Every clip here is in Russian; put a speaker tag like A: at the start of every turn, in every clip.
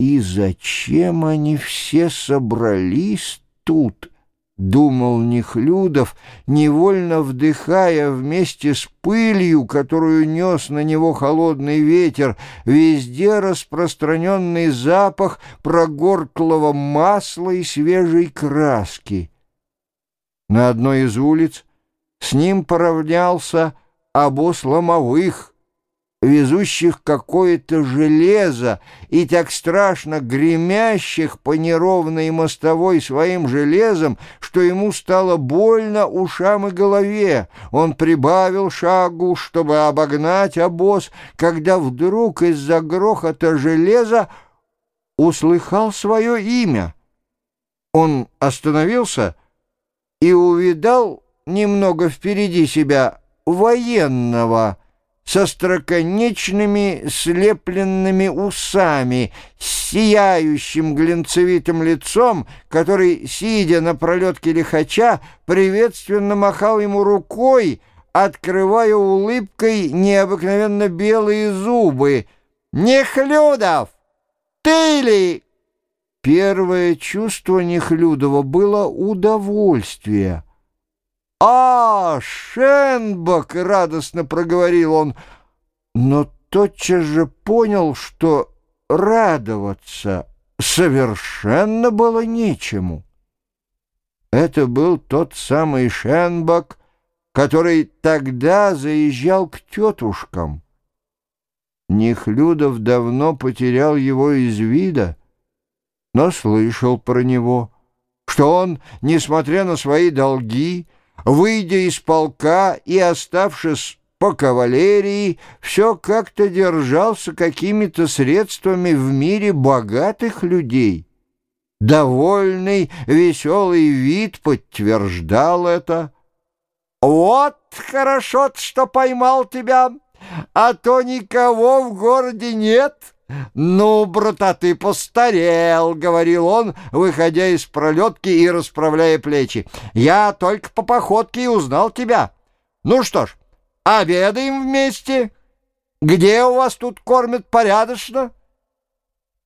A: И зачем они все собрались тут? Думал Нехлюдов, невольно вдыхая вместе с пылью, которую нес на него холодный ветер, везде распространенный запах прогорклого масла и свежей краски. На одной из улиц с ним поравнялся обоз ломовых — везущих какое-то железо и так страшно гремящих по неровной мостовой своим железом, что ему стало больно ушам и голове. Он прибавил шагу, чтобы обогнать обоз, когда вдруг из-за грохота железа услыхал свое имя. Он остановился и увидал немного впереди себя военного, со строконечными слепленными усами, с сияющим глинцевитым лицом, который, сидя на пролетке лихача, приветственно махал ему рукой, открывая улыбкой необыкновенно белые зубы. «Нехлюдов! Ты ли?» Первое чувство Нехлюдова было удовольствие — «А, Шенбок!» — радостно проговорил он, но тотчас же понял, что радоваться совершенно было нечему. Это был тот самый Шенбок, который тогда заезжал к тетушкам. Нехлюдов давно потерял его из вида, но слышал про него, что он, несмотря на свои долги, Выйдя из полка и оставшись по кавалерии, все как-то держался какими-то средствами в мире богатых людей. Довольный, веселый вид подтверждал это. «Вот хорошо что поймал тебя, а то никого в городе нет». «Ну, брата, ты постарел», — говорил он, выходя из пролетки и расправляя плечи. «Я только по походке и узнал тебя. Ну что ж, обедаем вместе. Где у вас тут кормят порядочно?»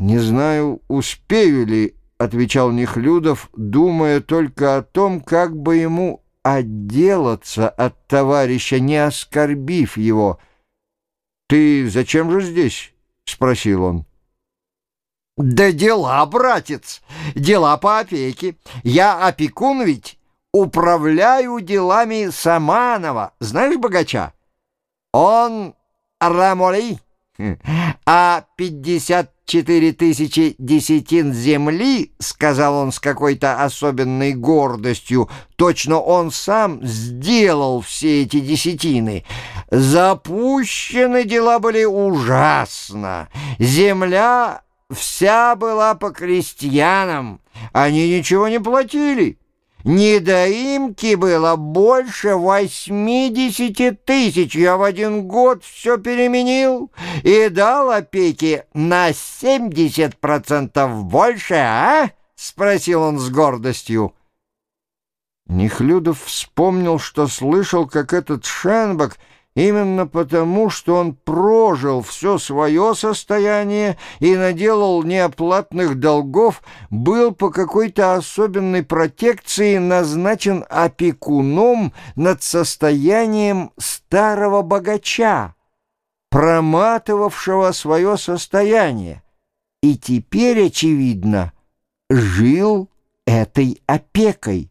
A: «Не знаю, успею ли», — отвечал Нехлюдов, думая только о том, как бы ему отделаться от товарища, не оскорбив его. «Ты зачем же здесь?» — спросил он. «Да дела, братец, дела по опеке. Я опекун ведь, управляю делами Саманова. Знаешь богача? Он Рамоли, а пятьдесят четыре тысячи десятин земли, — сказал он с какой-то особенной гордостью, — точно он сам сделал все эти десятины. Запущены дела были ужасно. Земля вся была по крестьянам, они ничего не платили. Недоимки было больше восьмидесяти тысяч. Я в один год все переменил и дал опеки на семьдесят процентов больше, а? Спросил он с гордостью. Нехлюдов вспомнил, что слышал, как этот Шенбак именно потому, что он прожил все свое состояние и наделал неоплатных долгов, был по какой-то особенной протекции назначен опекуном над состоянием старого богача, проматывавшего свое состояние, и теперь, очевидно, жил этой опекой.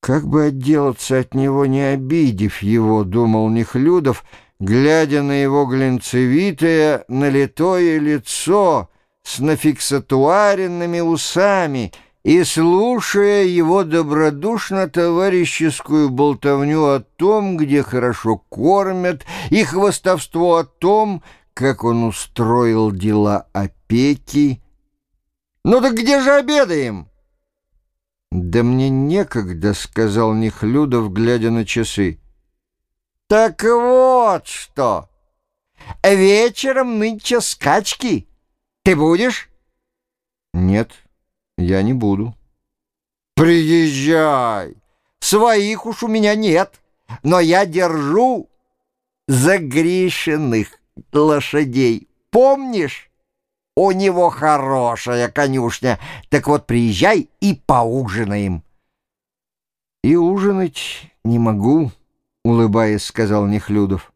A: Как бы отделаться от него, не обидев его, думал Нехлюдов, глядя на его глинцевитое, налитое лицо с нафиксатуаренными усами и слушая его добродушно-товарищескую болтовню о том, где хорошо кормят, и хвостовство о том, как он устроил дела опеки. «Ну так где же обедаем?» «Да мне некогда», — сказал Нехлюдов, глядя на часы. «Так вот что! Вечером нынче скачки. Ты будешь?» «Нет, я не буду». «Приезжай! Своих уж у меня нет, но я держу загрешенных лошадей. Помнишь?» У него хорошая конюшня. Так вот, приезжай и поужинаем».
B: «И ужинать не могу», — улыбаясь, сказал Нехлюдов.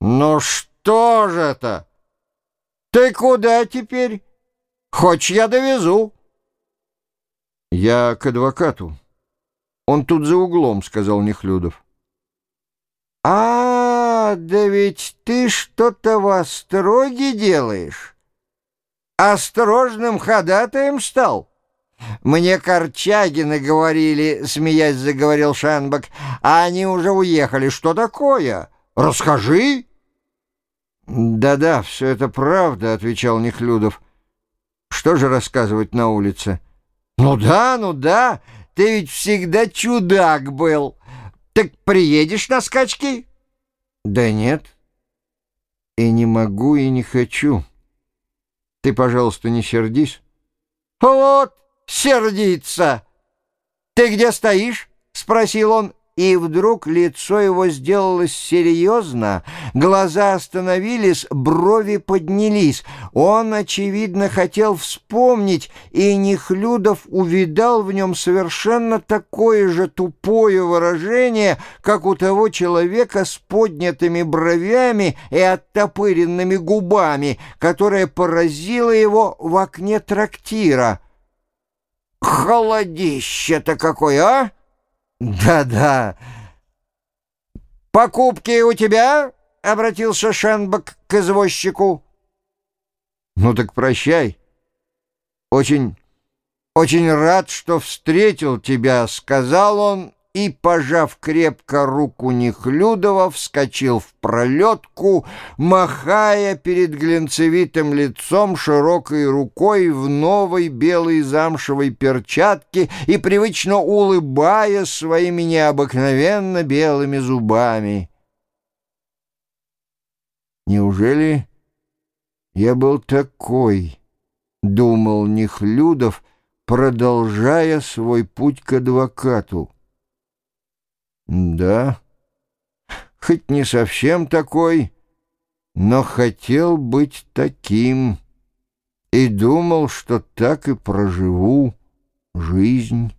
A: «Ну что же это? Ты куда теперь? Хочешь, я довезу?»
B: «Я к адвокату. Он тут за углом», — сказал Нехлюдов.
A: «А, да ведь ты что-то в остроге делаешь. Осторожным ходатаем стал?» «Мне Корчагины говорили», — смеясь заговорил Шенбак, «а они уже уехали. Что такое? Расскажи».
B: «Да-да, все это правда», — отвечал Нехлюдов. «Что же рассказывать на улице?»
A: «Ну да, ну да, ты ведь всегда чудак был. Так приедешь на скачки?»
B: «Да нет. И не могу, и не хочу. Ты, пожалуйста, не сердись».
A: «Вот!» сердиться. «Ты где стоишь?» — спросил он. И вдруг лицо его сделалось серьезно, глаза остановились, брови поднялись. Он, очевидно, хотел вспомнить, и Нехлюдов увидал в нем совершенно такое же тупое выражение, как у того человека с поднятыми бровями и оттопыренными губами, которое поразило его в окне трактира. Холодище-то какое, а? Да-да. Покупки у тебя? Обратился Шенбак к извозчику.
B: Ну так прощай. Очень, очень рад, что встретил тебя, сказал он и, пожав крепко руку Нехлюдова, вскочил в пролетку, махая перед глинцевитым лицом широкой рукой в новой белой замшевой перчатке и привычно улыбая своими необыкновенно белыми зубами. «Неужели я был такой?» — думал Нехлюдов, продолжая свой путь к адвокату. Да, хоть не совсем такой, но хотел быть таким и думал, что так и проживу жизнь.